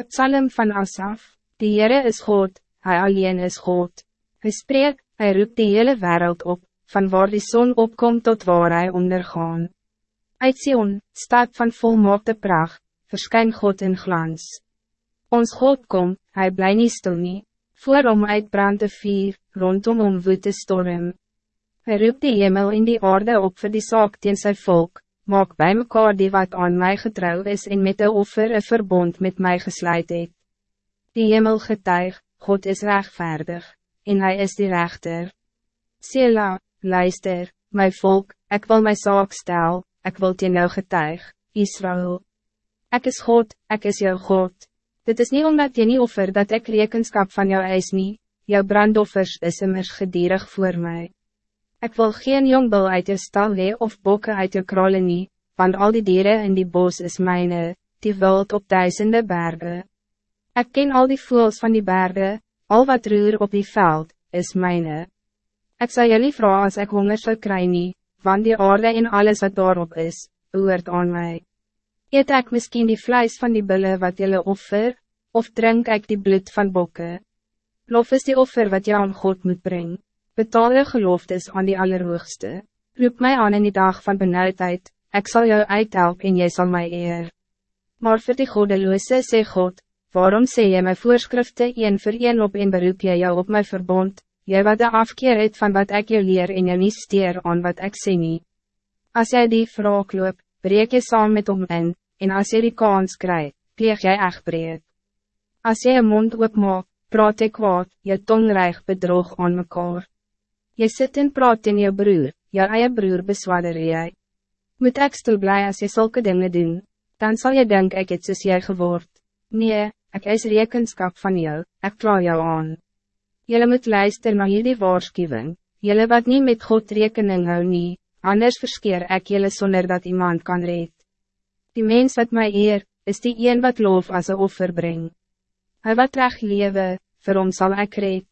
Het psalm van Asaf, die Heere is God, hij alleen is God. Hij spreekt, hij roept die hele wereld op, van waar die zon opkomt tot waar hij ondergaan. Uit Sion, stad van volmaakte pracht, verschijnt God in glans. Ons God kom, hij blij niet stil nie, voor om uitbrand de vier, rondom om woed de storm. Hij roept die hemel in die orde op voor die zaak teen sy volk, maak bij mekaar die wat aan mij getrouw is en met de offer een verbond met mij gesluit het. Die hemel getuig, God is rechtvaardig, en hij is die rechter. Sela, luister, mijn volk, ik wil mijn zaak stel, ik wil teen jou getuig, Israël. Ik is God, ik is jouw God. Dit is niet omdat je niet offer dat ik rekenschap van jou eis niet, jouw brandoffers is immers gedierig voor mij. Ik wil geen jongbul uit je stal hee of bokken uit je krollen nie, want al die dieren in die bos is mijne, die wild op duizenden bergen. Ik ken al die voels van die bergen, al wat roer op die veld, is mijne. Ik zal jullie vragen als ik honger zal krijgen, want die aarde en alles wat daarop is, hoort aan mij. Eet ik misschien die vlees van die bullen wat jullie offer, of drink ik die bloed van bokken? Lof is die offer wat je aan God moet brengen. Betaal je geloftes aan die Allerhoogste. Roep mij aan in die dag van benauwdheid, ik zal jou uithelp en jij zal mij eer. Maar voor die godeloze sê God, waarom sê jy my voorskrifte een voor een op en beroep jy jou op my verbond, jy wat de afkeer het van wat ik jou leer en jou nie steer aan wat ik sê nie. As jy die vraag loop, breek jy saam met hom in, en as jy die kans kry, pleeg jy echt breek. As jy een mond oopmaak, praat jy kwaad, jy tong reig bedrog aan mekaar. Je zit en praat in je broer, jou eie broer beswadder jy. Moet ek stil blij als je zulke dingen doen, dan zal je denken ik het soos jy geword. Nee, ik is rekenskap van jou, ik kla jou aan. Jullie moet luisteren naar jullie waarschuwing, jullie wat niet met God rekening hou nie, anders verskeer ik jullie zonder dat iemand kan red. Die mens wat mij eer, is die een wat loof als een offer brengt. Hij wat recht lewe, vir hom sal ek red.